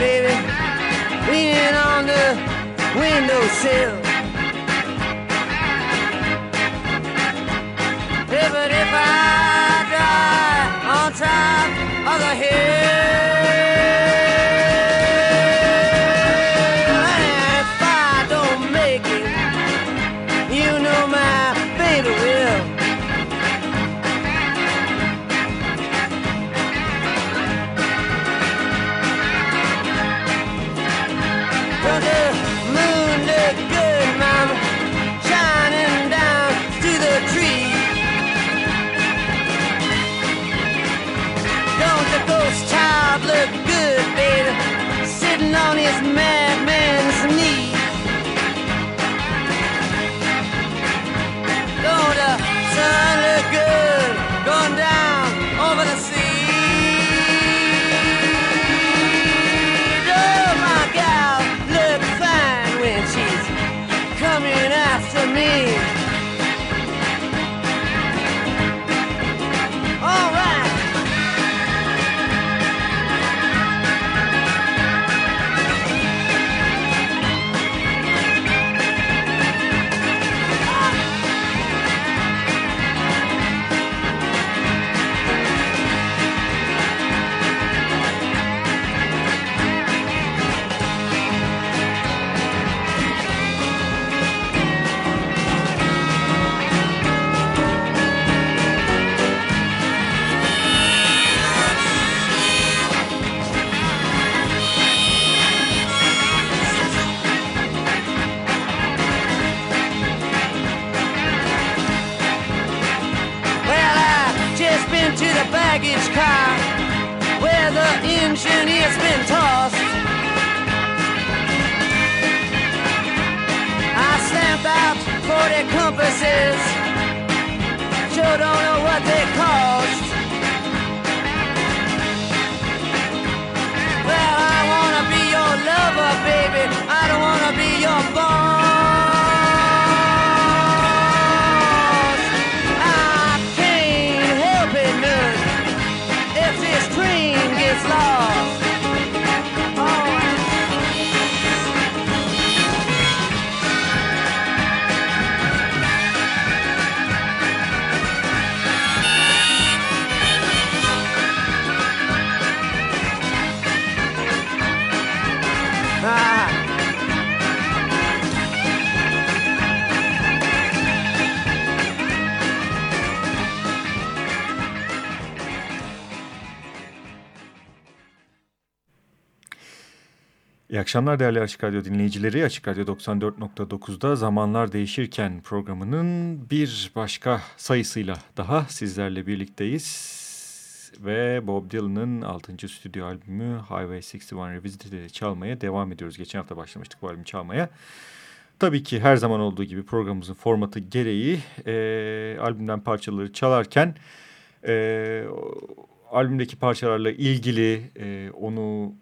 Baby. Leaning on the windowsill. The engineer's been tossed. I stamped out 40 compasses, sure don't know what they cost. İyi akşamlar değerli Açık Radyo dinleyicileri. Açık Radyo 94.9'da Zamanlar Değişirken programının bir başka sayısıyla daha sizlerle birlikteyiz. Ve Bob Dylan'ın 6. stüdyo albümü Highway 61 Revisited'i çalmaya devam ediyoruz. Geçen hafta başlamıştık bu albümü çalmaya. Tabii ki her zaman olduğu gibi programımızın formatı gereği e, albümden parçaları çalarken... E, albümdeki parçalarla ilgili e, onu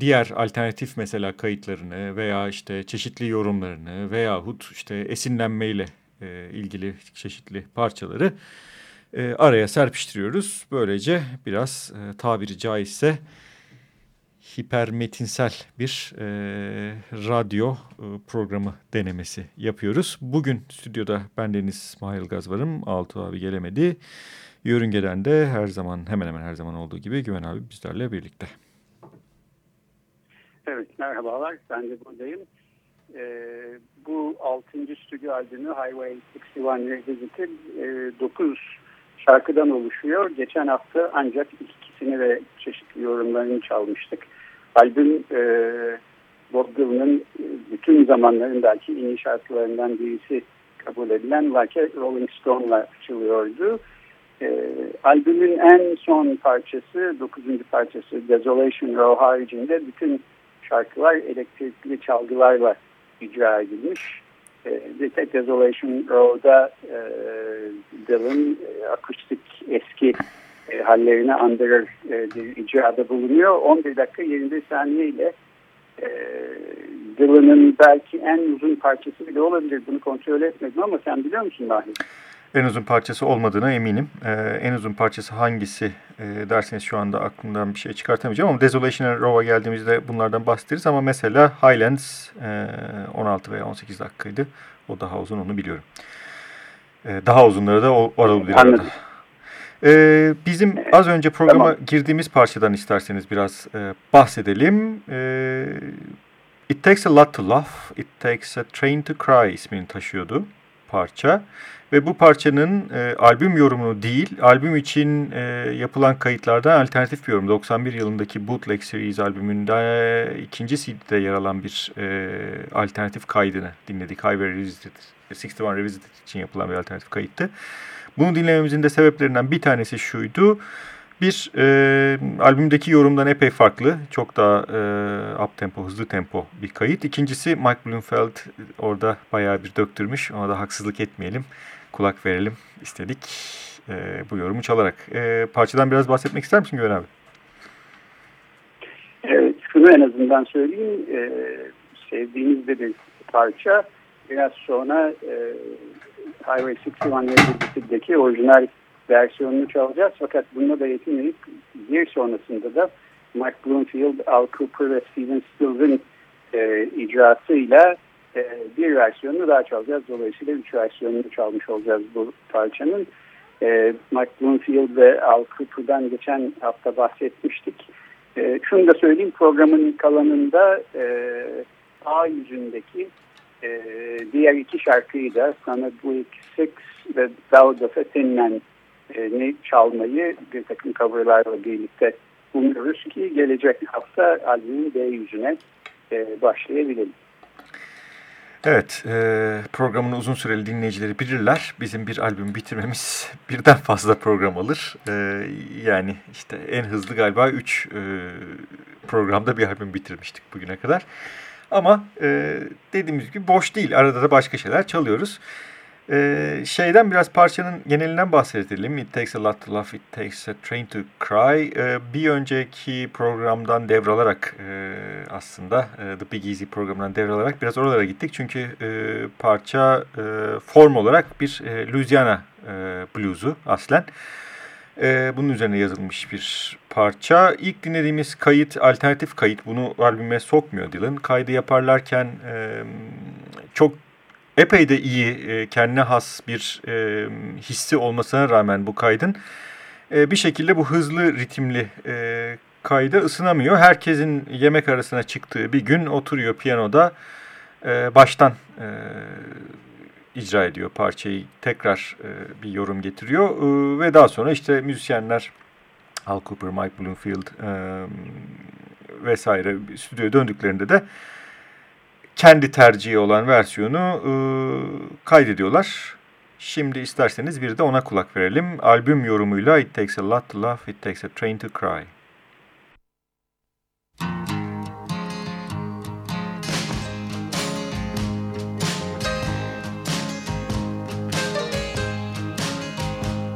diğer alternatif mesela kayıtlarını veya işte çeşitli yorumlarını veyahut işte esinlenmeyle e, ilgili çeşitli parçaları e, araya serpiştiriyoruz. Böylece biraz e, tabiri caizse hipermetinsel bir e, radyo e, programı denemesi yapıyoruz. Bugün stüdyoda bendeniz Mahir Gaz varım. Altı abi gelemedi. Yörüngeden de her zaman hemen hemen her zaman olduğu gibi Güven abi bizlerle birlikte. Evet merhabalar ben de buradayım. Ee, bu 6. stüdyo albümü Highway 61 Revisited e, 9 şarkıdan oluşuyor. Geçen hafta ancak ikisini ve çeşitli yorumlarını çalmıştık. Albüm e, Bob Dylan'ın e, bütün zamanların belki en iyi şarkılarından birisi kabul edilen Like a Rolling Stone'la açılıyordu. E, albümün en son parçası, dokuzuncu parçası Desolation Row haricinde bütün şarkılar elektrikli çalgılarla icra edilmiş. E, tek Desolation Row'da e, Dylan e, akustik eski e, hallerini andırır e, bir icrada bulunuyor. 11 dakika 21 saniye ile e, Dylan'ın belki en uzun parçası bile olabilir. Bunu kontrol etmedim ama sen biliyor musun Mahir? En uzun parçası olmadığına eminim. Ee, en uzun parçası hangisi e, derseniz şu anda aklımdan bir şey çıkartamayacağım. Ama Desolation Row'a geldiğimizde bunlardan bahsederiz. Ama mesela Highlands e, 16 veya 18 dakikaydı. O daha uzun onu biliyorum. E, daha uzunları da olabilir arada. Ee, bizim az önce programa tamam. girdiğimiz parçadan isterseniz biraz e, bahsedelim. E, It Takes a Lot to Love, It Takes a Train to Cry ismini taşıyordu parça. Ve bu parçanın e, albüm yorumunu değil, albüm için e, yapılan kayıtlardan alternatif bir yorum. 91 yılındaki Bootleg Series albümünde e, ikinci CD'de yer alan bir e, alternatif kaydını dinledik. Highway Revisited, 61 Revisited için yapılan bir alternatif kayıttı. Bunu dinlememizin de sebeplerinden bir tanesi şuydu. Bir, e, albümdeki yorumdan epey farklı. Çok daha e, up tempo, hızlı tempo bir kayıt. İkincisi Mike Bloomfield orada bayağı bir döktürmüş. Ona da haksızlık etmeyelim. Kulak verelim istedik e, bu yorumu çalarak. E, parçadan biraz bahsetmek ister misin Güven abi? Evet, şunu en azından söyleyeyim. E, sevdiğimiz de bir parça. Biraz sonra e, Highway 61 Reddit'deki orijinal versiyonunu çalacağız. Fakat bununla da yetinmeyip bir sonrasında da Mike Bloomfield, Al Cooper ve Steven Stills e, icrasıyla e, bir versiyonunu daha çalacağız. Dolayısıyla üç versiyonunu çalmış olacağız bu parçanın. E, Mike Bloomfield ve Al Cooper'dan geçen hafta bahsetmiştik. E, şunu da söyleyeyim programın kalanında e, A yüzündeki e, diğer iki şarkıyı da Sana Week Six ve Thou of a Thin ne çalmayı bir takım coverlarla birlikte umuyoruz ki gelecek hafta albümün B yüzüne e, başlayabilelim. Evet, e, programın uzun süreli dinleyicileri bilirler. Bizim bir albüm bitirmemiz birden fazla program alır. E, yani işte en hızlı galiba 3 e, programda bir albüm bitirmiştik bugüne kadar. Ama e, dediğimiz gibi boş değil. Arada da başka şeyler çalıyoruz. Ee, şeyden biraz parçanın genelinden bahsedelim. It Takes a Lot to Love, It Takes a Train to Cry. Ee, bir önceki programdan devralarak e, aslında e, The Big Easy programından devralarak biraz oralara gittik. Çünkü e, parça e, form olarak bir e, Louisiana e, bluesu aslen. E, bunun üzerine yazılmış bir parça. İlk dinlediğimiz kayıt alternatif kayıt. Bunu albüme sokmuyor Dylan. Kaydı yaparlarken e, çok epey de iyi e, kendine has bir e, hissi olmasına rağmen bu kaydın e, bir şekilde bu hızlı ritimli e, kayda ısınamıyor. Herkesin yemek arasına çıktığı bir gün oturuyor piyanoda e, baştan e, icra ediyor parçayı tekrar e, bir yorum getiriyor e, ve daha sonra işte müzisyenler Al Cooper, Mike Bloomfield e, vesaire stüdyoya döndüklerinde de kendi tercihi olan versiyonu e, kaydediyorlar. Şimdi isterseniz bir de ona kulak verelim. Albüm yorumuyla It Takes a Lot to Love, It Takes a Train to Cry.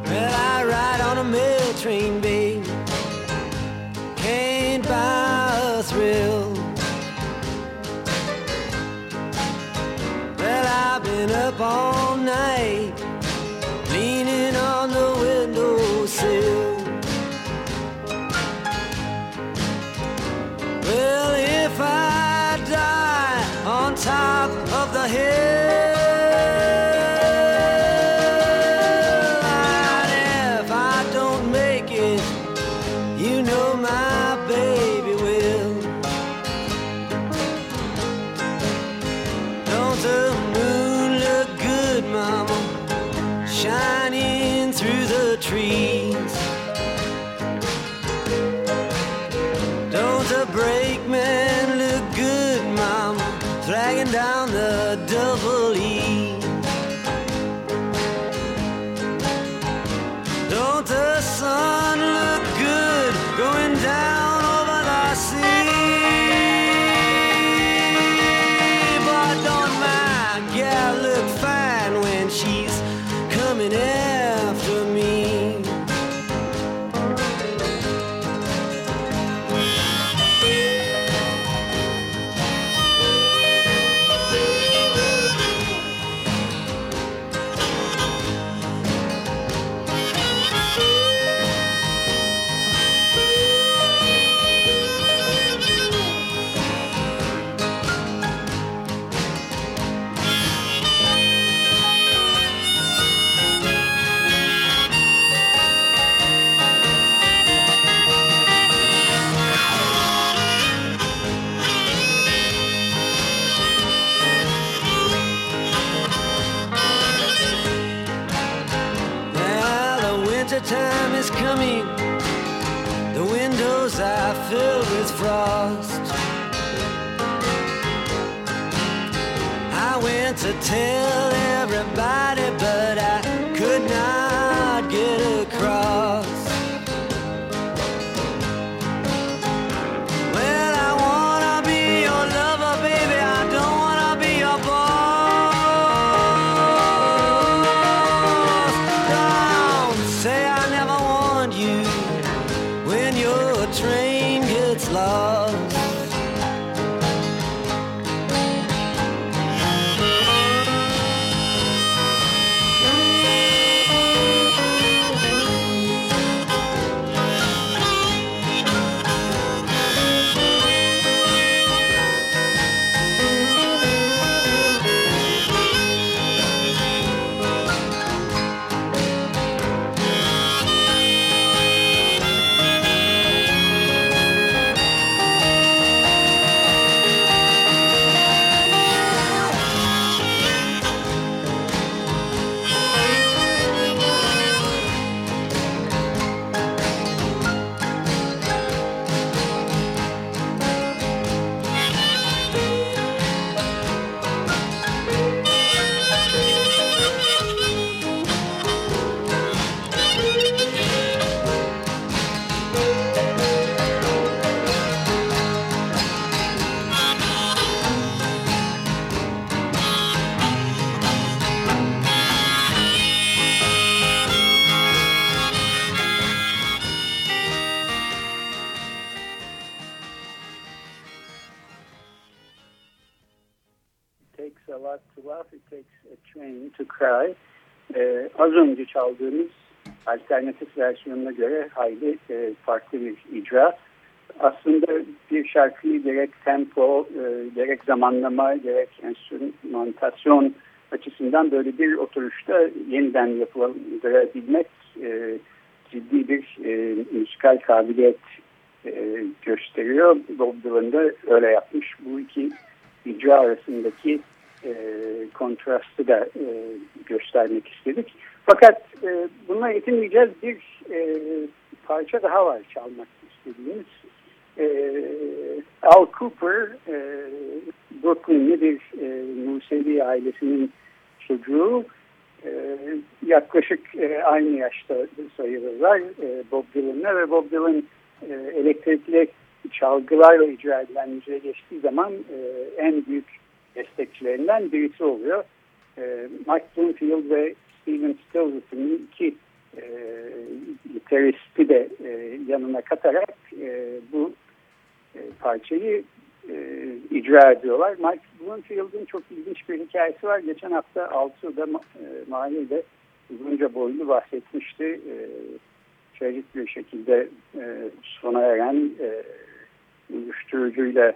Well, I ride on a mail train, babe. ball. Train gets lost. Çaldığımız alternatif versiyonuna göre hayli e, farklı bir icra. Aslında bir şarkıyı gerek tempo, e, gerek zamanlama, gerek enstrümantasyon açısından böyle bir oturuşta yeniden yapılabilmek e, ciddi bir e, müzikal kabiliyet e, gösteriyor. Bob Dylan da öyle yapmış. Bu iki icra arasındaki e, kontrastı da e, göstermek istedik. Fakat e, bununla yetinmeyeceğiz. Bir e, parça daha var çalmak istediğimiz. E, Al Cooper, e, Brooklyn'li bir e, Musevi ailesinin çocuğu. E, yaklaşık e, aynı yaşta sayılırlar e, Bob Dylan'la ve Bob Dylan e, elektrikli çalgılarla icra edilen müziğe geçtiği zaman e, en büyük destekçilerinden birisi oluyor. E, Mike Bloomfield ve Steven Stillis'in iki e, gitaristi de e, yanına katarak e, bu e, parçayı e, icra ediyorlar. Mike Bloomfield'ın çok ilginç bir hikayesi var. Geçen hafta Altuğ'da e, Mahir'de uzunca boylu bahsetmişti. E, trajik bir şekilde e, sona eren e, uyuşturucuyla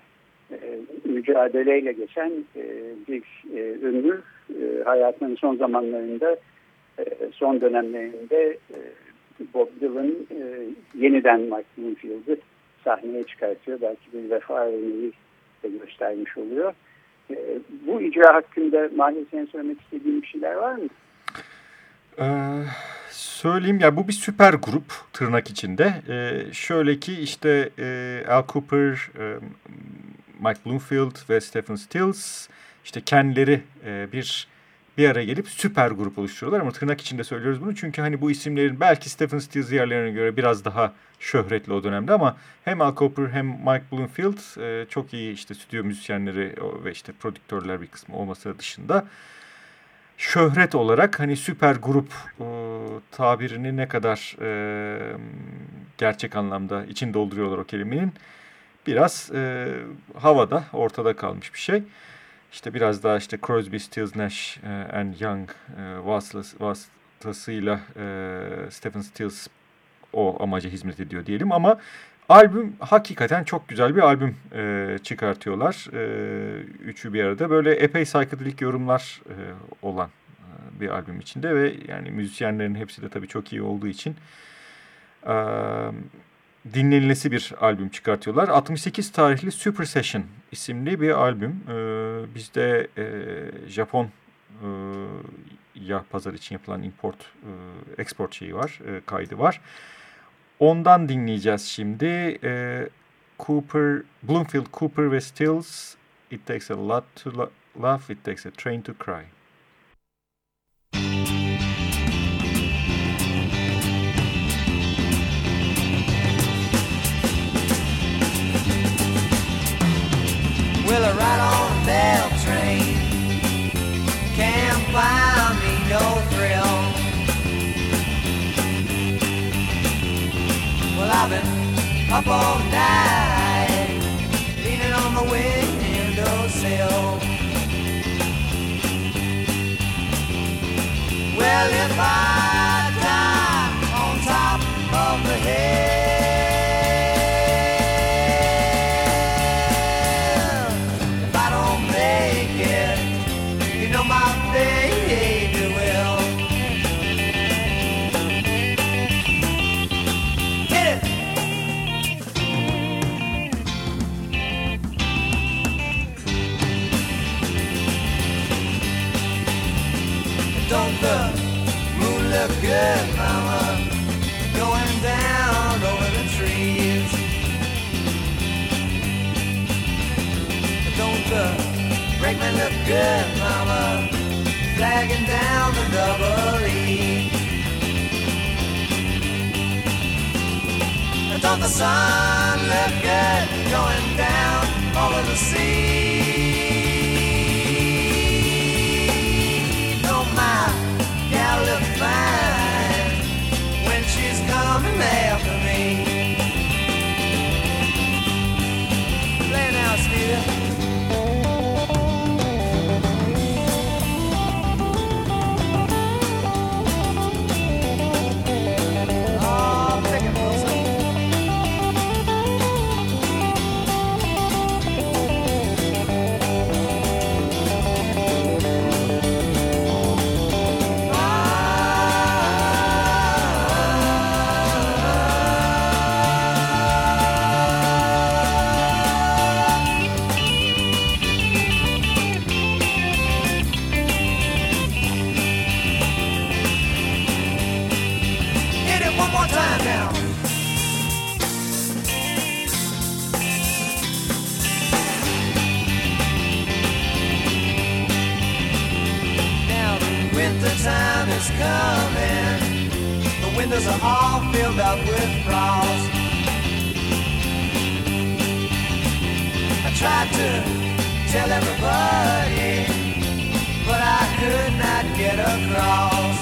e, mücadeleyle geçen e, bir e, ünlü e, hayatının son zamanlarında e, son dönemlerinde Bob Dylan yeniden Mike Bloomfield'ı sahneye çıkartıyor. Belki bir vefa örneği de göstermiş oluyor. Bu icra hakkında Mahir söylemek istediğin bir şeyler var mı? Ee, söyleyeyim ya bu bir süper grup tırnak içinde. Ee, şöyle ki işte e, Al Cooper, e, Mike Bloomfield ve Stephen Stills işte kendileri e, bir bir araya gelip süper grup oluşturuyorlar ama tırnak içinde söylüyoruz bunu çünkü hani bu isimlerin belki Stephen Stills diğerlerine göre biraz daha şöhretli o dönemde ama hem Al Cooper hem Mike Bloomfield e, çok iyi işte stüdyo müzisyenleri ve işte prodüktörler bir kısmı olması dışında şöhret olarak hani süper grup e, tabirini ne kadar e, gerçek anlamda için dolduruyorlar o kelimenin biraz e, havada ortada kalmış bir şey. İşte biraz daha işte Crosby, Stills, Nash e, and Young e, vasıtasıyla e, Stephen Stills o amaca hizmet ediyor diyelim ama albüm hakikaten çok güzel bir albüm e, çıkartıyorlar. E, üçü bir arada böyle epey psychedelic yorumlar e, olan e, bir albüm içinde ve yani müzisyenlerin hepsi de tabii çok iyi olduğu için e, dinlenilesi bir albüm çıkartıyorlar. 68 tarihli Super Session isimli bir albüm. E, bizde e, Japon e, ya pazar için yapılan import, e, export şeyi var, e, kaydı var. Ondan dinleyeceğiz şimdi. E, Cooper, Bloomfield, Cooper ve Stills. It takes a lot to love, it takes a train to cry. Up all night, leaning on the windowsill. Well, if I die on top of the hill. Windows are all filled up with frost. I tried to tell everybody, but I could not get across.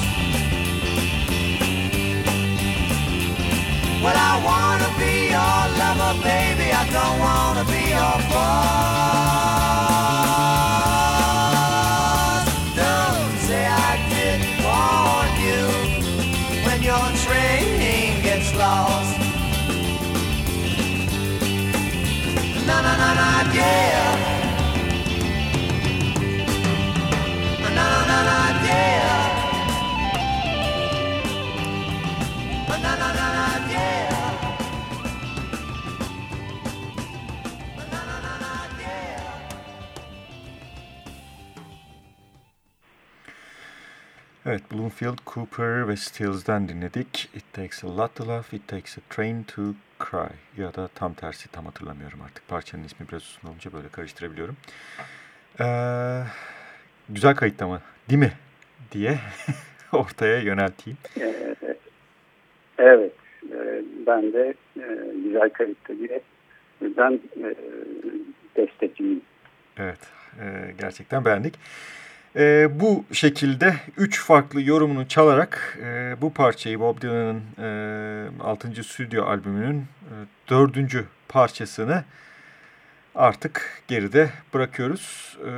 Well, I wanna be your lover, baby. I don't wanna be your Evet, Bloomfield, Cooper ve Stills'den dinledik. It takes a lot to love, it takes a train to cry. Ya da tam tersi, tam hatırlamıyorum artık. Parçanın ismi biraz uzun olunca böyle karıştırabiliyorum. Ee, güzel kayıt ama değil mi? Diye ortaya yönelteyim. Evet, e, ben de e, güzel kayıtta diye ben e, destekçiyim. Evet, gerçekten beğendik. E, bu şekilde üç farklı yorumunu çalarak e, bu parçayı Bob Dylan'ın e, 6. stüdyo albümünün e, 4. parçasını artık geride bırakıyoruz. E,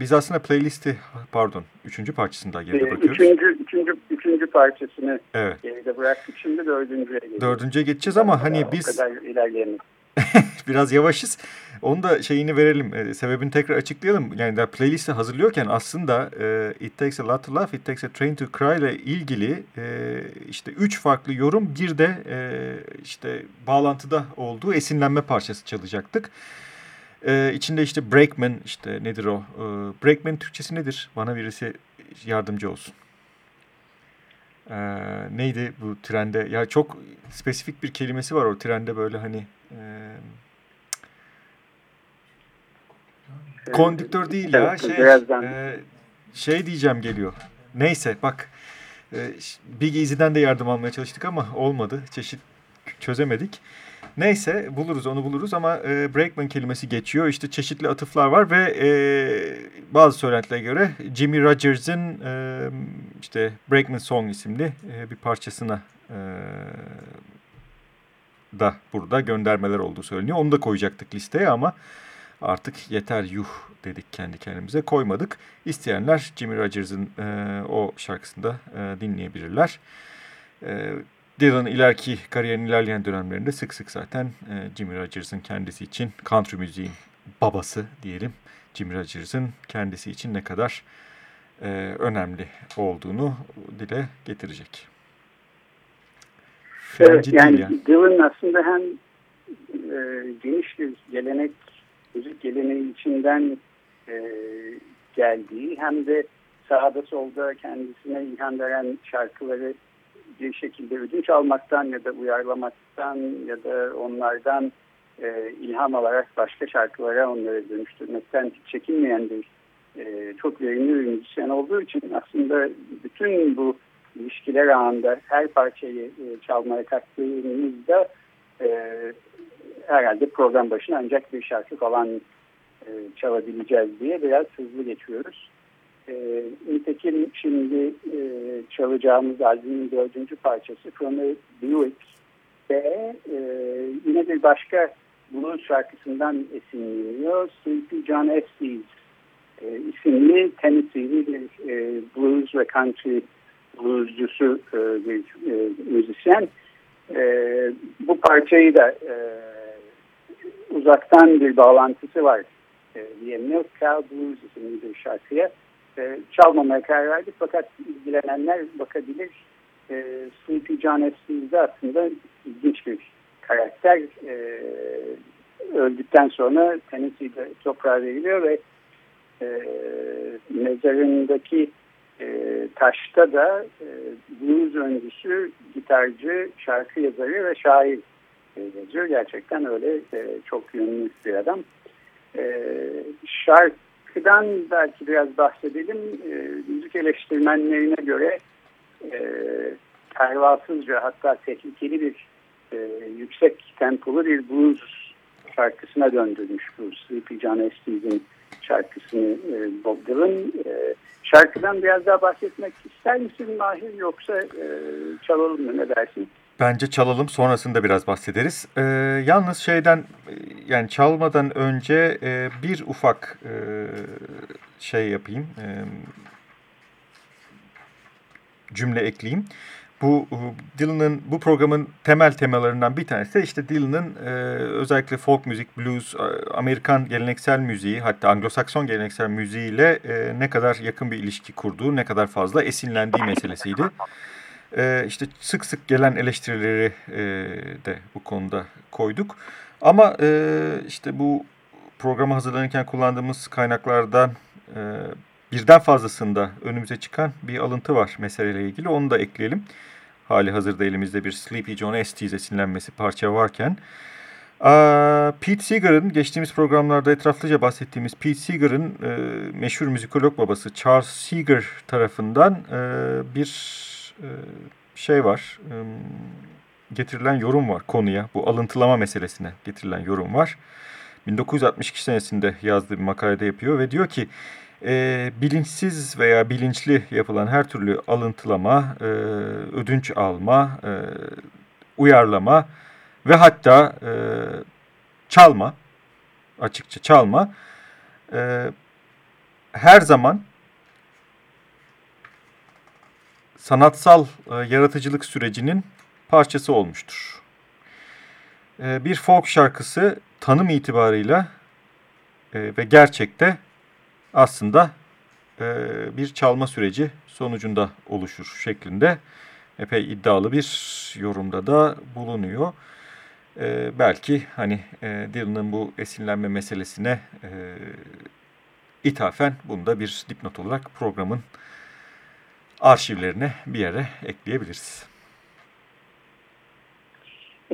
biz aslında playlisti pardon üçüncü parçasını da geride bırakıyoruz. Üçüncü, üçüncü, üçüncü parçasını evet. geride bıraktık. Şimdi dördüncüye geçeceğiz. Dördüncüye geçeceğiz ama hani biz... O kadar ilerleyemeyiz. biraz yavaşız. Onu da şeyini verelim. E, sebebini tekrar açıklayalım. Yani da playlisti hazırlıyorken aslında e, It Takes a Lot to Love, It Takes a Train to Cry ile ilgili e, işte üç farklı yorum bir de e, işte bağlantıda olduğu esinlenme parçası çalacaktık. E, içinde işte Breakman işte nedir o? E, Breakman Türkçesi nedir? Bana birisi yardımcı olsun. E, neydi bu trende? Ya çok spesifik bir kelimesi var o trende böyle hani ee, kondüktör değil ya. Şey, e, şey diyeceğim geliyor. Neyse bak. E, Big Easy'den de yardım almaya çalıştık ama olmadı. Çeşit çözemedik. Neyse buluruz onu buluruz ama e, Breakman kelimesi geçiyor. İşte çeşitli atıflar var ve e, bazı söylentilere göre Jimmy Rogers'ın e, işte Breakman Song isimli e, bir parçasına e, da burada göndermeler olduğu söyleniyor. Onu da koyacaktık listeye ama artık yeter yuh dedik kendi kendimize koymadık. İsteyenler Jimmy Rogers'ın e, o şarkısını da e, dinleyebilirler. E, Dylan'ın ileriki kariyerin ilerleyen dönemlerinde sık sık zaten e, Jimmy Rogers'ın kendisi için country müziğin babası diyelim. Jimmy Rogers'ın kendisi için ne kadar e, önemli olduğunu dile getirecek. Evet, yani, yani Dylan aslında hem e, geniş bir gelenek, müzik geleneği içinden e, geldiği hem de sağda solda kendisine ilham veren şarkıları bir şekilde ödünç almaktan ya da uyarlamaktan ya da onlardan e, ilham alarak başka şarkılara onları dönüştürmekten hiç çekinmeyen bir e, çok verimli bir müzisyen olduğu için aslında bütün bu ilişkiler ağında her parçayı e, çalmaya kalktığımızda e, herhalde program başına ancak bir şarkı falan e, çalabileceğiz diye biraz hızlı geçiyoruz. E, nitekim şimdi e, çalacağımız albümün dördüncü parçası From a Buick ve e, yine bir başka blues şarkısından esinleniyor. Sleepy John Estes e, isimli Tennessee'li bir e, blues ve country bluescusu e, bir e, müzisyen. E, bu parçayı da e, uzaktan bir bağlantısı var e, diyemiyoruz. Cal Blues isimli bir şarkıya. E, çalmamaya karar verdik fakat ilgilenenler bakabilir. E, Sleepy John Estes aslında ilginç bir karakter. E, öldükten sonra Tennessee'de toprağa veriliyor ve e, mezarındaki e, Taş'ta da e, blues öncüsü, gitarcı, şarkı yazarı ve şair e, yazıyor. Gerçekten öyle e, çok yönlü bir adam. E, şarkıdan belki biraz bahsedelim. E, müzik eleştirmenlerine göre e, pervasızca hatta tehlikeli bir e, yüksek tempolu bir blues şarkısına döndürmüş bu Sleepy John Estes'in şarkısını e, Bob Dylan. E, şarkıdan biraz daha bahsetmek ister misin Mahir yoksa e, çalalım mı ne dersin? Bence çalalım sonrasında biraz bahsederiz. Ee, yalnız şeyden e, yani çalmadan önce e, bir ufak e, şey yapayım. E, cümle ekleyeyim. Bu Dylan'ın bu programın temel temalarından bir tanesi de işte Dylan'ın e, özellikle folk müzik, blues, Amerikan geleneksel müziği hatta Anglo-Sakson geleneksel müziğiyle e, ne kadar yakın bir ilişki kurduğu, ne kadar fazla esinlendiği meselesiydi. E, işte sık sık gelen eleştirileri e, de bu konuda koyduk. Ama e, işte bu programı hazırlanırken kullandığımız kaynaklardan e, birden fazlasında önümüze çıkan bir alıntı var meseleyle ilgili. Onu da ekleyelim. Hali hazırda elimizde bir Sleepy John Estes esinlenmesi parça varken. Pete Seeger'ın geçtiğimiz programlarda etraflıca bahsettiğimiz Pete Seeger'ın e, meşhur müzikolog babası Charles Seeger tarafından e, bir şey var. E, getirilen yorum var konuya. Bu alıntılama meselesine getirilen yorum var. 1962 senesinde yazdığı bir makalede yapıyor ve diyor ki e, bilinçsiz veya bilinçli yapılan her türlü alıntılama, e, ödünç alma, e, uyarlama ve hatta e, çalma, açıkça çalma, e, her zaman sanatsal e, yaratıcılık sürecinin parçası olmuştur. E, bir folk şarkısı tanım itibarıyla e, ve gerçekte aslında e, bir çalma süreci sonucunda oluşur şeklinde epey iddialı bir yorumda da bulunuyor. E, belki hani e, Dylan'ın bu esinlenme meselesine e, ithafen bunu da bir dipnot olarak programın arşivlerine bir yere ekleyebiliriz.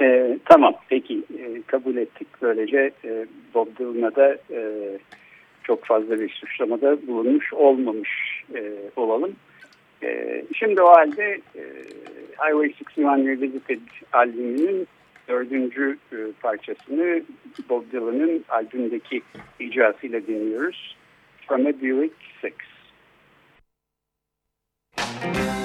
E, tamam peki e, kabul ettik böylece e, Bob Dylan'a da e, çok fazla bir suçlamada bulunmuş olmamış e, olalım. E, şimdi o halde e, Highway 61 Revisited albümünün dördüncü e, parçasını Bob Dylan'ın albümdeki icrasıyla dinliyoruz. From a Buick 6. Thank you.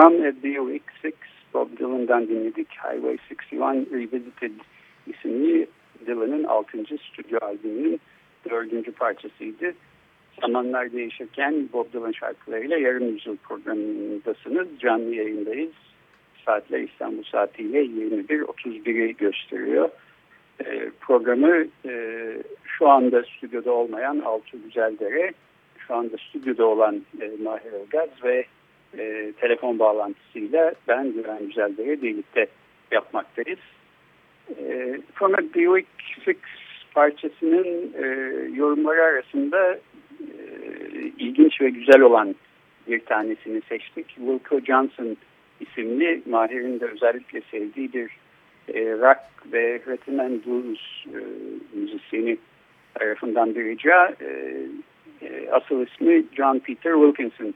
From a Buick 6 Bob Dylan'dan dinledik. Highway 61 Revisited isimli Dylan'ın 6. stüdyo albümünün dördüncü parçasıydı. Zamanlar değişirken Bob Dylan şarkılarıyla yarım yüzyıl programındasınız. Canlı yayındayız. Saatler İstanbul saatiyle 21.31'i gösteriyor. E, programı e, şu anda stüdyoda olmayan Altuğ Güzeldere, şu anda stüdyoda olan e, Mahir Ilgaz ve e, telefon bağlantısıyla ben Güven Güzeldere birlikte yapmaktayız. E, From a Buick Fix parçasının e, yorumları arasında e, ilginç ve güzel olan bir tanesini seçtik. Wilco Johnson isimli Mahir'in de özellikle sevdiği bir e, rock ve rhythm and blues e, müzisyeni tarafından bir icra. E, e, asıl ismi John Peter Wilkinson.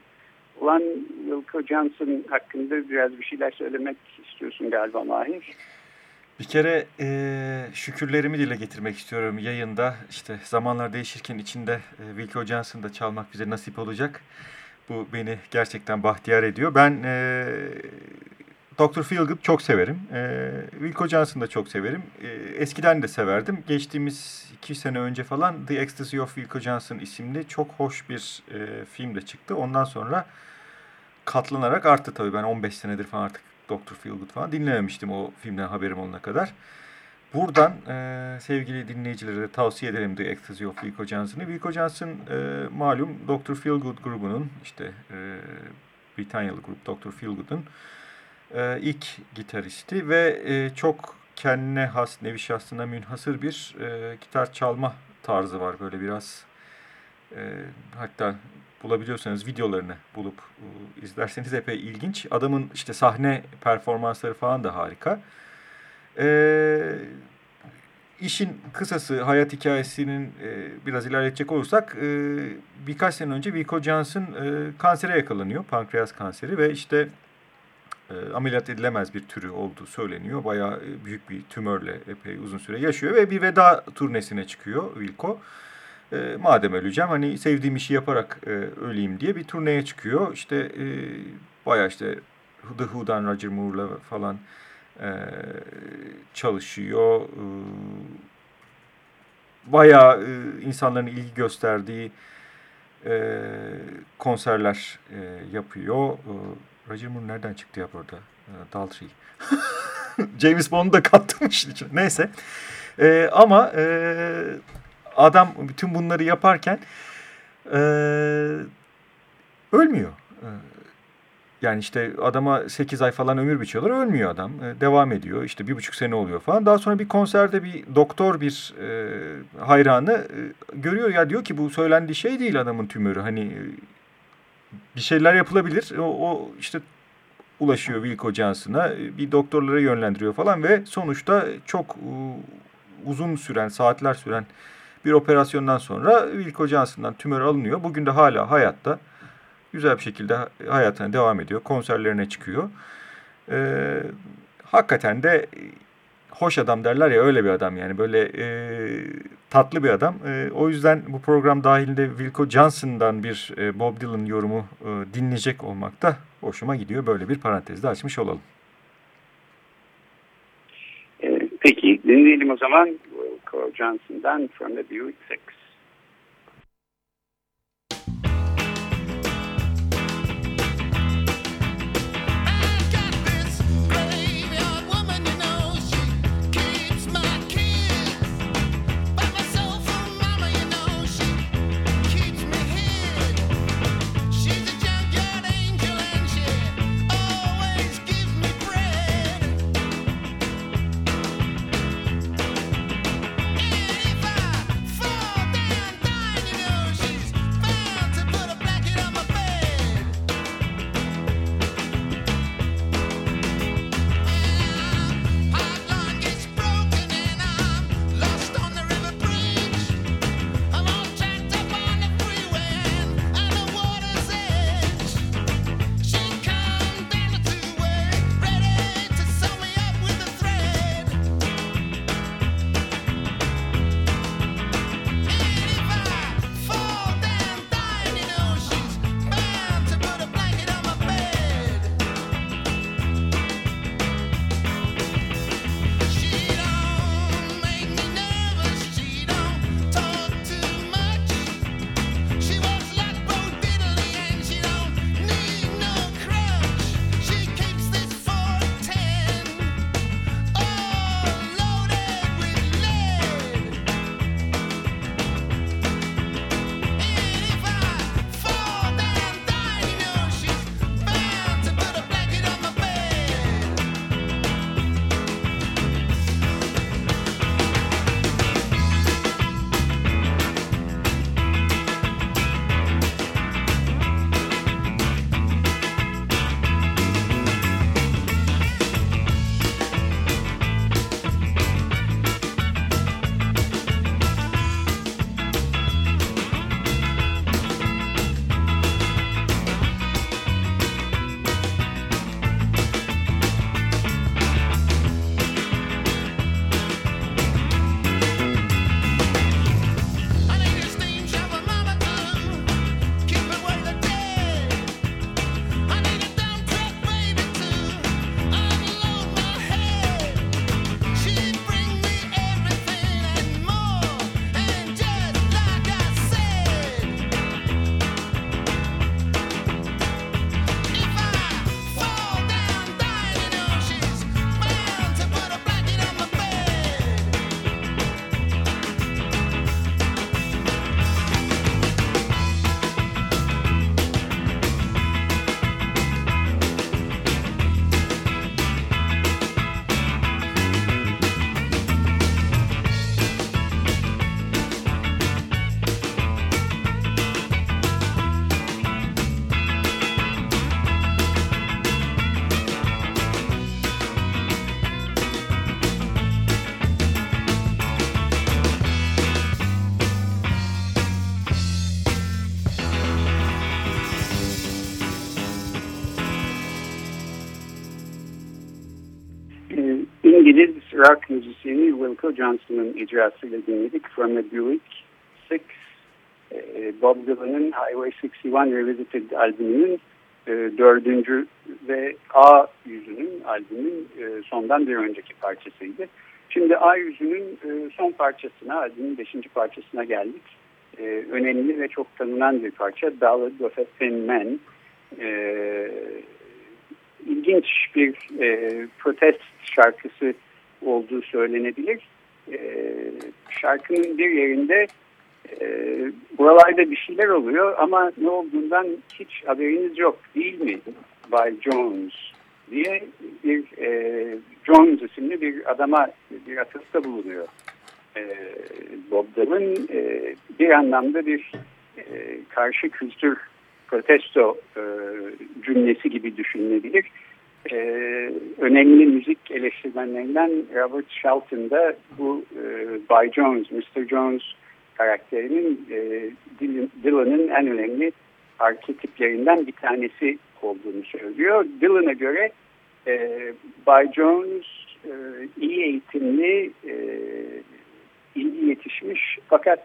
Ulan Wilco Johnson hakkında biraz bir şeyler söylemek istiyorsun galiba Mahir. Bir kere e, şükürlerimi dile getirmek istiyorum yayında. İşte zamanlar değişirken içinde e, Wilco Johnson'da çalmak bize nasip olacak. Bu beni gerçekten bahtiyar ediyor. Ben e, Dr. Feelgood çok severim. E, Wilco Johnson'ı da çok severim. E, eskiden de severdim. Geçtiğimiz iki sene önce falan The Ecstasy of Wilco Johnson isimli çok hoş bir e, film de çıktı. Ondan sonra katlanarak arttı tabii. Ben 15 senedir falan artık Dr. Feelgood falan dinlememiştim o filmden haberim olana kadar. Buradan e, sevgili dinleyicilere tavsiye ederim The Ecstasy of Wilco Johnson'ı. Wilco Johnson e, malum Dr. Feelgood grubunun işte e, Britanyalı grup Dr. Feelgood'un e, ilk gitaristi ve e, çok kendine has, nevi şahsına münhasır bir e, gitar çalma tarzı var. Böyle biraz e, hatta bulabiliyorsanız videolarını bulup e, izlerseniz epey ilginç. Adamın işte sahne performansları falan da harika. E, işin kısası hayat hikayesinin e, biraz ilerletecek olursak e, birkaç sene önce Wilco Johnson e, kansere yakalanıyor. Pankreas kanseri ve işte e, ameliyat edilemez bir türü olduğu söyleniyor. Bayağı e, büyük bir tümörle epey uzun süre yaşıyor ve bir veda turnesine çıkıyor Wilco. E, madem öleceğim hani sevdiğim işi yaparak e, öleyim diye bir turneye çıkıyor. İşte e, bayağı işte The Who'dan Roger Moore'la falan e, çalışıyor. E, bayağı e, insanların ilgi gösterdiği e, konserler e, yapıyor. E, Roger Moore nereden çıktı ya burada? E, Daltrey. James Bond'u da kattım işin. Neyse. E, ama e, adam bütün bunları yaparken e, ölmüyor. E, yani işte adama 8 ay falan ömür biçiyorlar. Ölmüyor adam. E, devam ediyor. İşte bir buçuk sene oluyor falan. Daha sonra bir konserde bir doktor bir e, hayranı e, görüyor ya diyor ki bu söylendiği şey değil adamın tümörü. Hani e, bir şeyler yapılabilir. O, o işte ulaşıyor Wilco Johnson'a. Bir doktorlara yönlendiriyor falan ve sonuçta çok uh, uzun süren, saatler süren bir operasyondan sonra Wilco Johnson'dan tümör alınıyor. Bugün de hala hayatta. Güzel bir şekilde hayatına devam ediyor. Konserlerine çıkıyor. Ee, hakikaten de hoş adam derler ya öyle bir adam yani böyle e, tatlı bir adam. E, o yüzden bu program dahilinde Wilco Johnson'dan bir e, Bob Dylan yorumu e, dinleyecek olmak da hoşuma gidiyor. Böyle bir parantezde açmış olalım. E, peki dinleyelim o zaman Wilco Johnson'dan From the Buick Six. İngiliz rock müzisyeni Wilco Johnson'ın icrasıyla dinledik. From a Buick 6 e, Bob Dylan'ın Highway 61 Revisited albümünün e, dördüncü ve A yüzünün albümün e, sondan bir önceki parçasıydı. Şimdi A yüzünün son parçasına, albümün beşinci parçasına geldik. Önemli ve çok tanınan bir parça Ballad of a Thin Man. İlginç bir e, protest şarkısı olduğu söylenebilir. E, şarkının bir yerinde e, buralarda bir şeyler oluyor ama ne olduğundan hiç haberiniz yok değil mi Bay Jones diye bir e, Jones isimli bir adama bir atıfta bulunuyor. E, Bob Dylan e, bir anlamda bir e, karşı kültür protesto e, cümlesi gibi düşünülebilir. E, önemli müzik eleştirmenlerinden Robert Shelton da bu e, By Jones, Mr. Jones karakterinin e, Dylan'ın en önemli arketiplerinden bir tanesi olduğunu söylüyor. Dylan'a göre By Jones iyi eğitimli, iyi yetişmiş fakat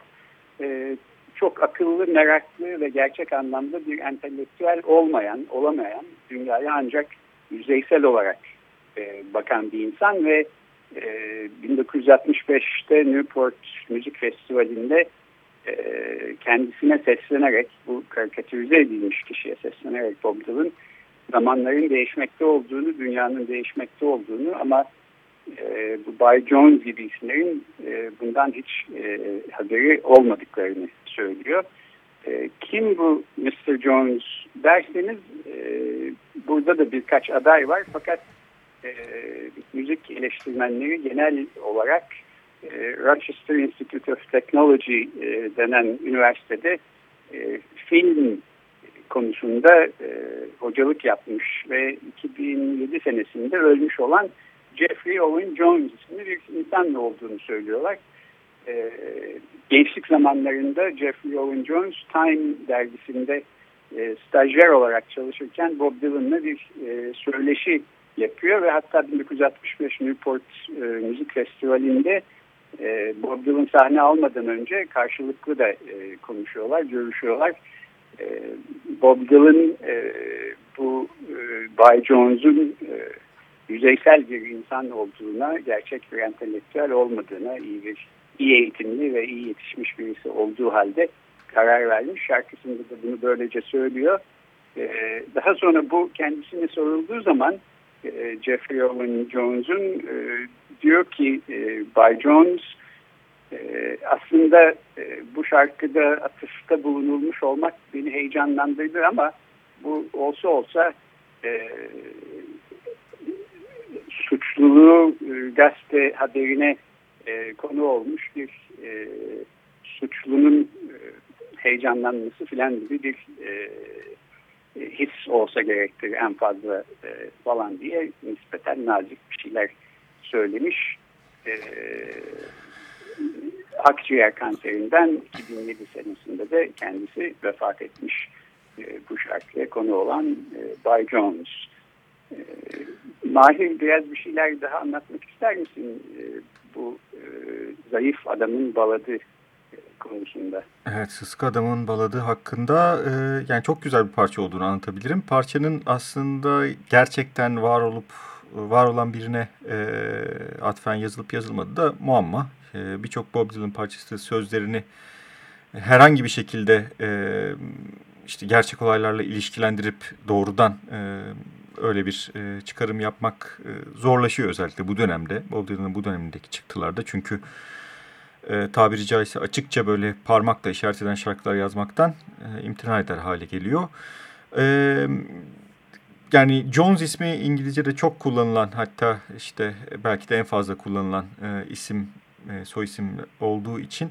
çok akıllı, meraklı ve gerçek anlamda bir entelektüel olmayan, olamayan, dünyaya ancak yüzeysel olarak e, bakan bir insan ve e, 1965'te Newport Müzik Festivali'nde e, kendisine seslenerek, bu karikatürize edilmiş kişiye seslenerek Bob Dylan zamanların değişmekte olduğunu, dünyanın değişmekte olduğunu ama e, bu Bay Jones gibi isimlerin e, bundan hiç e, haberi olmadıklarını söylüyor. E, kim bu Mr. Jones derseniz e, burada da birkaç aday var fakat e, müzik eleştirmenleri genel olarak e, Rochester Institute of Technology e, denen üniversitede e, film konusunda e, hocalık yapmış ve 2007 senesinde ölmüş olan Jeffrey Owen Jones isimli bir insan olduğunu söylüyorlar. E, gençlik zamanlarında Jeffrey Owen Jones Time dergisinde e, stajyer olarak çalışırken Bob Dylan'la bir e, söyleşi yapıyor ve hatta 1965 Newport e, Müzik Festivali'nde e, Bob Dylan sahne almadan önce karşılıklı da e, konuşuyorlar, görüşüyorlar. E, Bob Dylan e, bu e, Bay Jones'un e, yüzeysel bir insan olduğuna, gerçek bir entelektüel olmadığına, iyi bir iyi eğitimli ve iyi yetişmiş birisi olduğu halde karar vermiş. Şarkısında da bunu böylece söylüyor. Ee, daha sonra bu kendisine sorulduğu zaman e, Jeffrey Owen Jones'un e, diyor ki e, Bay Jones e, aslında e, bu şarkıda atıfta bulunulmuş olmak beni heyecanlandırdı ama bu olsa olsa e, suçluluğu e, gazete haberine e, konu olmuş bir e, suçlunun e, heyecanlanması filan gibi bir e, his olsa gerektir en fazla e, falan diye nispeten nazik bir şeyler söylemiş. E, akciğer kanserinden 2007 senesinde de kendisi vefat etmiş. E, bu şarkıya konu olan e, Bay Jones. E, Mahir biraz bir şeyler daha anlatmak ister misin? E, bu e, zayıf adamın baladı konusunda. Evet Sıska Adam'ın baladı hakkında e, yani çok güzel bir parça olduğunu anlatabilirim. Parçanın aslında gerçekten var olup var olan birine e, atfen yazılıp yazılmadı da muamma. E, Birçok Bob Dylan parçası sözlerini herhangi bir şekilde e, işte gerçek olaylarla ilişkilendirip doğrudan e, öyle bir e, çıkarım yapmak e, zorlaşıyor özellikle bu dönemde. Bob Dylan'ın bu dönemindeki çıktılarda çünkü e, tabiri caizse açıkça böyle parmakla işaret eden şarkılar yazmaktan e, imtina eder hale geliyor. E, yani Jones ismi İngilizce'de çok kullanılan hatta işte belki de en fazla kullanılan e, isim e, soy isim olduğu için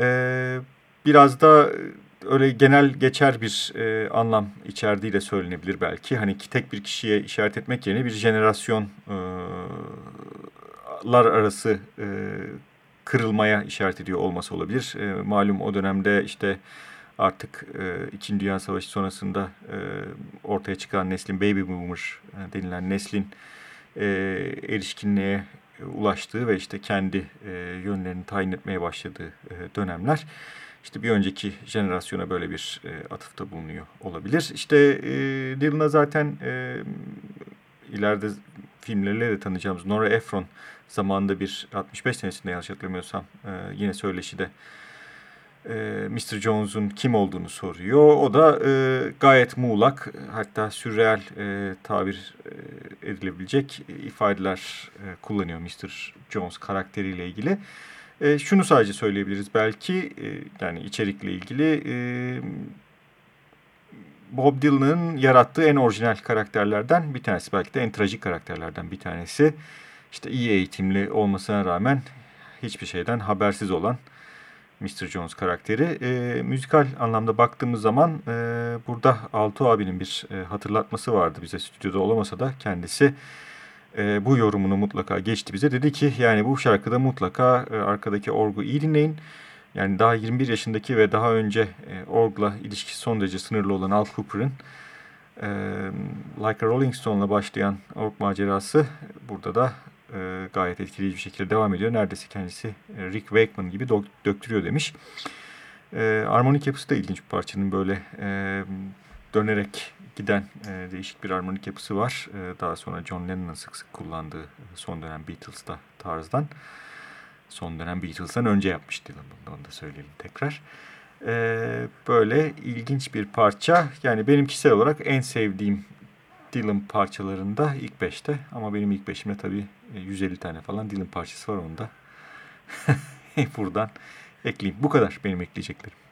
e, biraz da öyle genel geçer bir e, anlam içerdiği de söylenebilir belki. Hani ki tek bir kişiye işaret etmek yerine bir jenerasyonlar e, arası e, kırılmaya işaret ediyor olması olabilir. E, malum o dönemde işte artık e, İkinci Dünya Savaşı sonrasında e, ortaya çıkan neslin baby boomer e, denilen neslin e, erişkinliğe ulaştığı ve işte kendi e, yönlerini tayin etmeye başladığı e, dönemler. İşte bir önceki jenerasyona böyle bir e, atıfta bulunuyor olabilir. İşte e, Dylan'a zaten e, ileride filmleriyle de tanıyacağımız Nora Ephron zamanında bir 65 senesinde yanlış hatırlamıyorsam e, yine söyleşide e, Mr. Jones'un kim olduğunu soruyor. O da e, gayet muğlak hatta sürreal e, tabir e, edilebilecek ifadeler e, kullanıyor Mr. Jones karakteriyle ilgili. E, şunu sadece söyleyebiliriz belki e, yani içerikle ilgili e, Bob Dylan'ın yarattığı en orijinal karakterlerden bir tanesi belki de en trajik karakterlerden bir tanesi. İşte iyi eğitimli olmasına rağmen hiçbir şeyden habersiz olan Mr. Jones karakteri. E, müzikal anlamda baktığımız zaman e, burada Altu abinin bir e, hatırlatması vardı bize stüdyoda olamasa da kendisi e, bu yorumunu mutlaka geçti bize. Dedi ki yani bu şarkıda mutlaka e, arkadaki orgu iyi dinleyin. Yani daha 21 yaşındaki ve daha önce e, orgla ilişkisi son derece sınırlı olan Al Cooper'ın e, Like a Rolling Stone'la başlayan org macerası burada da e, gayet etkileyici bir şekilde devam ediyor. Neredeyse kendisi e, Rick Wakeman gibi döktürüyor demiş. E, armonik yapısı da ilginç bir parçanın böyle e, dönerek giden e, değişik bir armonik yapısı var. E, daha sonra John Lennon'ın sık sık kullandığı son dönem Beatles'ta tarzdan. Son dönem Beatles'tan önce yapmış Dylan bunu onu da söyleyelim tekrar. E, böyle ilginç bir parça. Yani benim kişisel olarak en sevdiğim Dylan parçalarında ilk beşte. Ama benim ilk beşimde tabii 150 tane falan Dylan parçası var onda. Buradan ekleyeyim. Bu kadar benim ekleyeceklerim.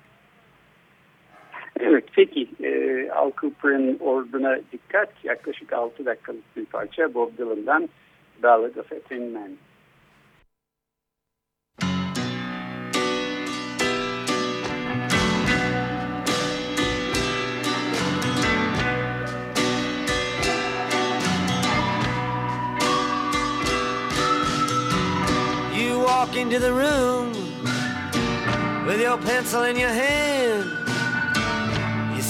Evet peki e, Al Cooper'ın orduna dikkat. Yaklaşık 6 dakikalık bir parça. Bob Dylan'dan Ballad of a Thin Man. You walk into the room with your pencil in your hand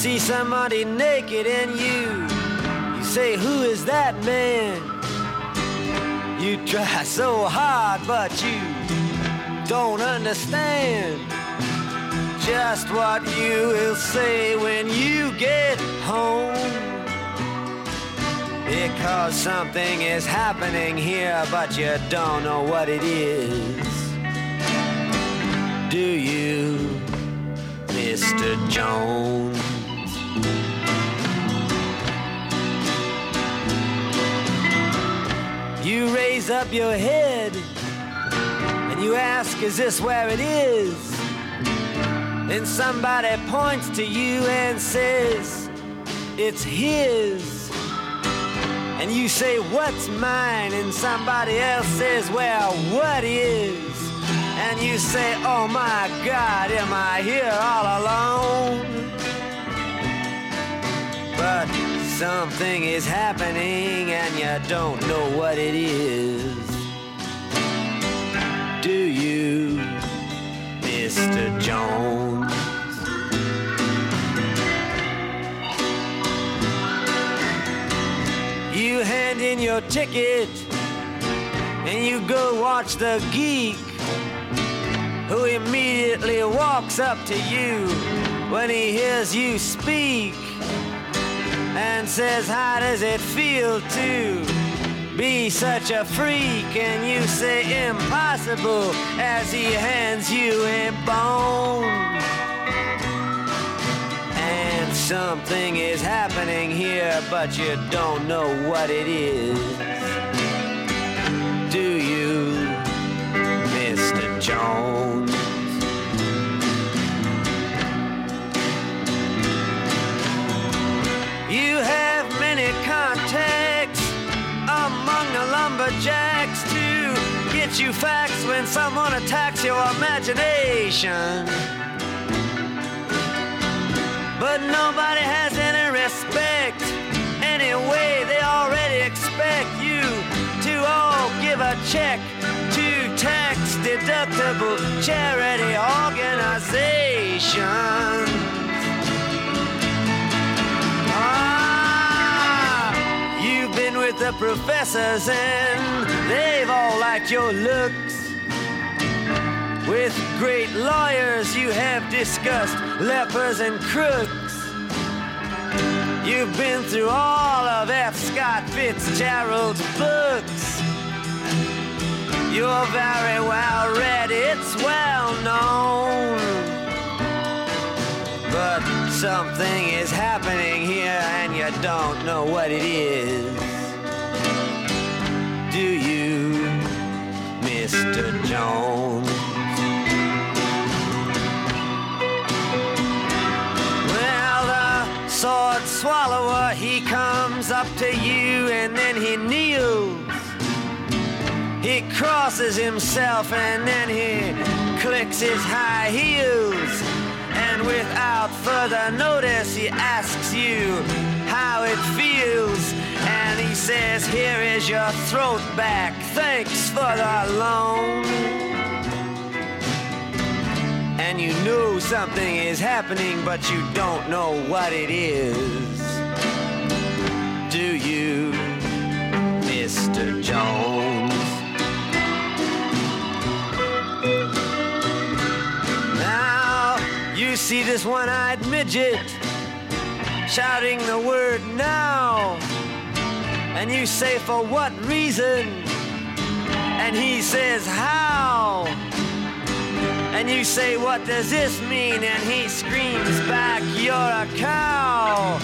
see somebody naked and you. You say who is that man? You try so hard but you don't understand just what you will say when you get home. Because something is happening here but you don't know what it is. Do you Mr. Jones You raise up your head and you ask, Is this where it is? Then somebody points to you and says, It's his. And you say, What's mine? And somebody else says, Well, what is? And you say, Oh my God, am I here all alone? But something is happening and you don't know what it is. Do you, Mr. Jones? You hand in your ticket and you go watch the geek who immediately walks up to you when he hears you speak and says, How does it feel to be such a freak? And you say, Impossible, as he hands you a bone. And something is happening here, but you don't know what it is. Do you, Mr. Jones? Have many contacts among the lumberjacks to get you facts when someone attacks your imagination. But nobody has any respect. Anyway, they already expect you to all give a check to tax deductible charity organizations. the professors, and they've all liked your looks. With great lawyers, you have discussed lepers and crooks. You've been through all of F. Scott Fitzgerald's books. You're very well read, it's well known. But something is happening here and you don't know what it is. He crosses himself and then he clicks his high heels. And without further notice, he asks you how it feels. And he says, Here is your throat back. Thanks for the loan. And you know something is happening, but you don't know what it is. Do you, Mr. Jones? You see this one eyed midget shouting the word now. And you say, For what reason? And he says, How? And you say, What does this mean? And he screams back, You're a cow.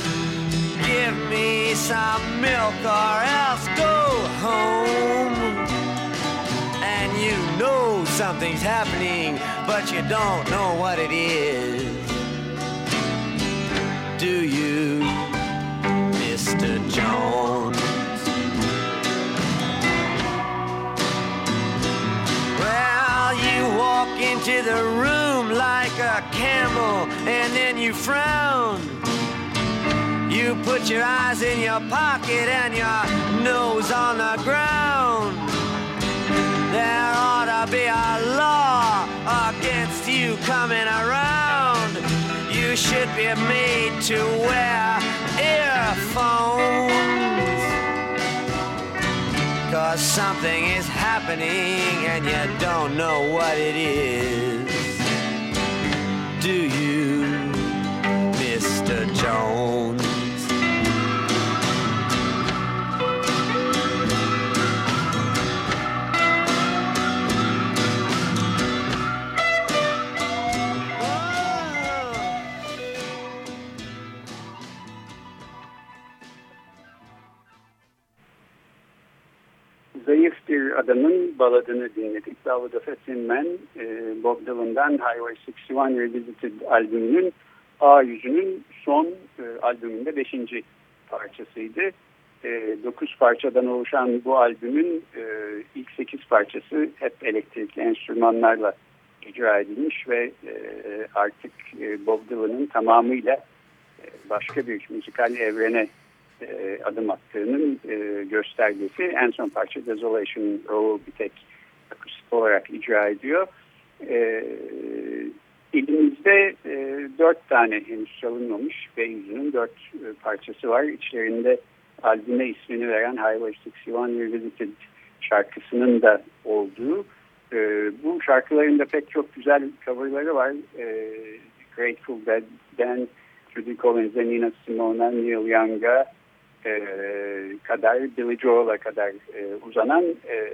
Give me some milk or else go home you know something's happening, but you don't know what it is. Do you, Mr. Jones? Well, you walk into the room like a camel and then you frown. You put your eyes in your pocket and your nose on the ground. Be a law against you coming around. You should be made to wear earphones. Cause something is happening and you don't know what it is. Do you, Mr. Jones? Adamın baladını dinledik. Ballad of a Thin Man, e, Bob Dylan'dan Highway 61 Revisited albümünün A yüzünün son e, albümünde beşinci parçasıydı. E, dokuz parçadan oluşan bu albümün e, ilk sekiz parçası hep elektrikli enstrümanlarla icra edilmiş ve artık Bob Dylan'ın tamamıyla başka bir müzikal evrene e, adım attığının e, göstergesi. En son parça Desolation Row bir tek akustik olarak icra ediyor. E, elimizde e, dört tane henüz çalınmamış ve yüzünün dört e, parçası var. İçlerinde albüme ismini veren Highway 61 Revisited şarkısının da olduğu. Bu şarkıların da pek çok güzel coverları var. E, Grateful Dead'den Judy Collins'e, Nina Simone'a, Neil Young'a, e, kadar Billy Joel'a kadar e, uzanan e,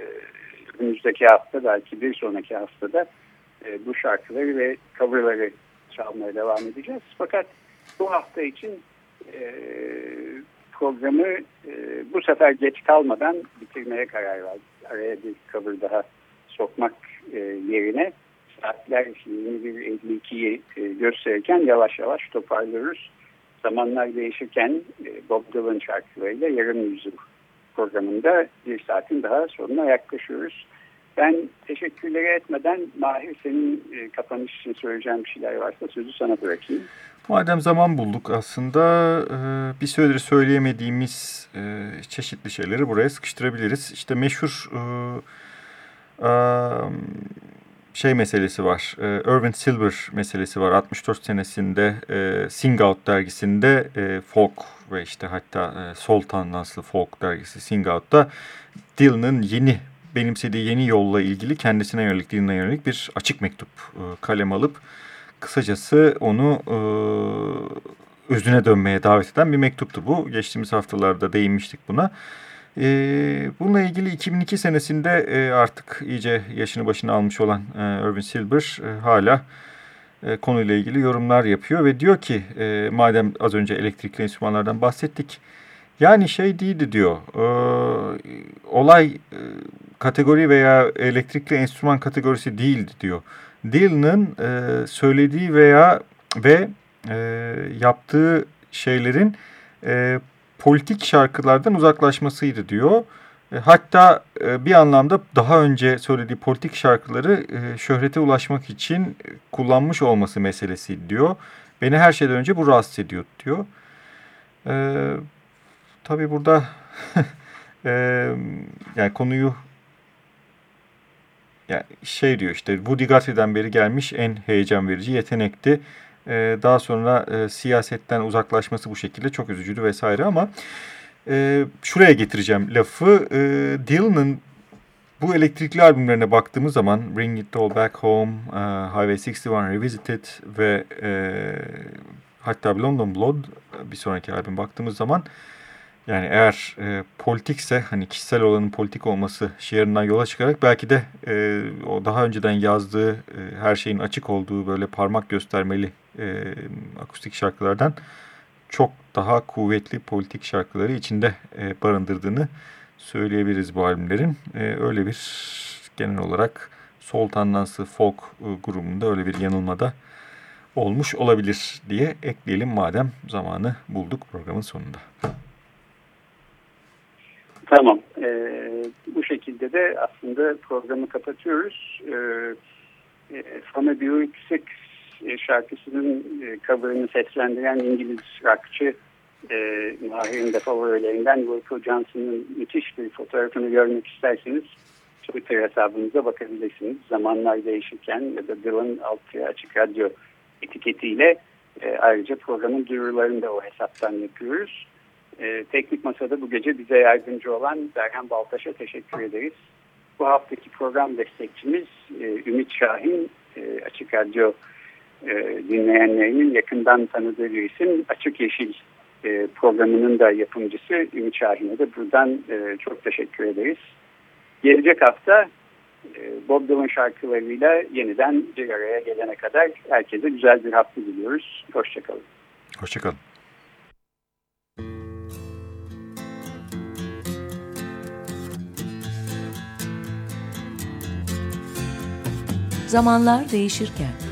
önümüzdeki hafta belki bir sonraki haftada e, bu şarkıları ve coverları çalmaya devam edeceğiz. Fakat bu hafta için e, programı e, bu sefer geç kalmadan bitirmeye karar verdik. Araya bir cover daha sokmak e, yerine saatler 21.52'yi e, gösterirken yavaş yavaş toparlıyoruz zamanlar değişirken e, Bob Dylan şarkılarıyla yarım yüzyıl programında bir saatin daha sonuna yaklaşıyoruz. Ben teşekkürleri etmeden Mahir senin e, kapanış için söyleyeceğim bir şeyler varsa sözü sana bırakayım. Madem zaman bulduk aslında e, bir süredir söyleyemediğimiz çeşitli şeyleri buraya sıkıştırabiliriz. İşte meşhur şey meselesi var. E, Irvin Silver meselesi var. 64 senesinde e, Sing Out dergisinde e, folk ve işte hatta e, Soul Tandanslı folk dergisi Sing Out'ta Dylan'ın yeni benimsediği yeni yolla ilgili kendisine yönelik, Dylan'a yönelik bir açık mektup e, kalem alıp kısacası onu e, özüne dönmeye davet eden bir mektuptu bu. Geçtiğimiz haftalarda değinmiştik buna. E, bununla ilgili 2002 senesinde e, artık iyice yaşını başına almış olan e, Irvin Silber e, hala e, konuyla ilgili yorumlar yapıyor ve diyor ki e, madem az önce elektrikli enstrümanlardan bahsettik yani şey değildi diyor e, olay e, kategori veya elektrikli enstrüman kategorisi değildi diyor. Dylan'ın e, söylediği veya ve e, yaptığı şeylerin e, politik şarkılardan uzaklaşmasıydı diyor. E, hatta e, bir anlamda daha önce söylediği politik şarkıları e, şöhrete ulaşmak için kullanmış olması meselesi diyor. Beni her şeyden önce bu rahatsız ediyor diyor. Ee, tabii burada e, yani konuyu yani şey diyor işte Woody Guthrie'den beri gelmiş en heyecan verici yetenekti. Ee, daha sonra e, siyasetten uzaklaşması bu şekilde çok üzücüydü vesaire ama e, şuraya getireceğim lafı. E, Dylan'ın bu elektrikli albümlerine baktığımız zaman Bring It All Back Home, uh, Highway 61 Revisited ve e, hatta London Blood bir sonraki albüm baktığımız zaman yani eğer e, politikse hani kişisel olanın politik olması şiirinden yola çıkarak belki de e, o daha önceden yazdığı e, her şeyin açık olduğu böyle parmak göstermeli e, akustik şarkılardan çok daha kuvvetli politik şarkıları içinde e, barındırdığını söyleyebiliriz bu albümlerin. E, öyle bir genel olarak sol tandansı folk e, grubunda öyle bir yanılmada olmuş olabilir diye ekleyelim madem zamanı bulduk programın sonunda. Tamam. Ee, bu şekilde de aslında programı kapatıyoruz. E, From a Buick Six e, şarkısının e, coverını seslendiren İngiliz rockçı e, Mahir'in de favorilerinden Wilco Johnson'ın müthiş bir fotoğrafını görmek isterseniz Twitter hesabınıza bakabilirsiniz. Zamanlar değişirken ya da Dylan Altı Açık Radyo etiketiyle e, ayrıca programın duyurularını da o hesaptan yapıyoruz. E, teknik Masada bu gece bize yardımcı olan Berhan Baltaş'a teşekkür ederiz. Bu haftaki program destekçimiz e, Ümit Şahin, e, Açık Radyo e, dinleyenlerinin yakından tanıdığı bir isim. Açık Yeşil e, programının da yapımcısı Ümit Şahin'e de buradan e, çok teşekkür ederiz. Gelecek hafta e, Bob Dylan şarkılarıyla yeniden bir araya gelene kadar herkese güzel bir hafta diliyoruz. Hoşçakalın. Hoşçakalın. Zamanlar değişirken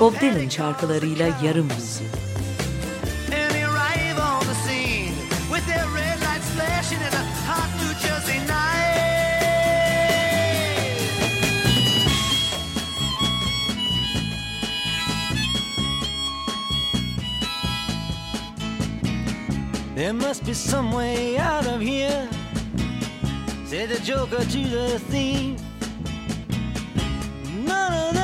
Bob Dylan şarkılarıyla yarım yüzyıl There must be some way out of here, said the joker to the thief. None of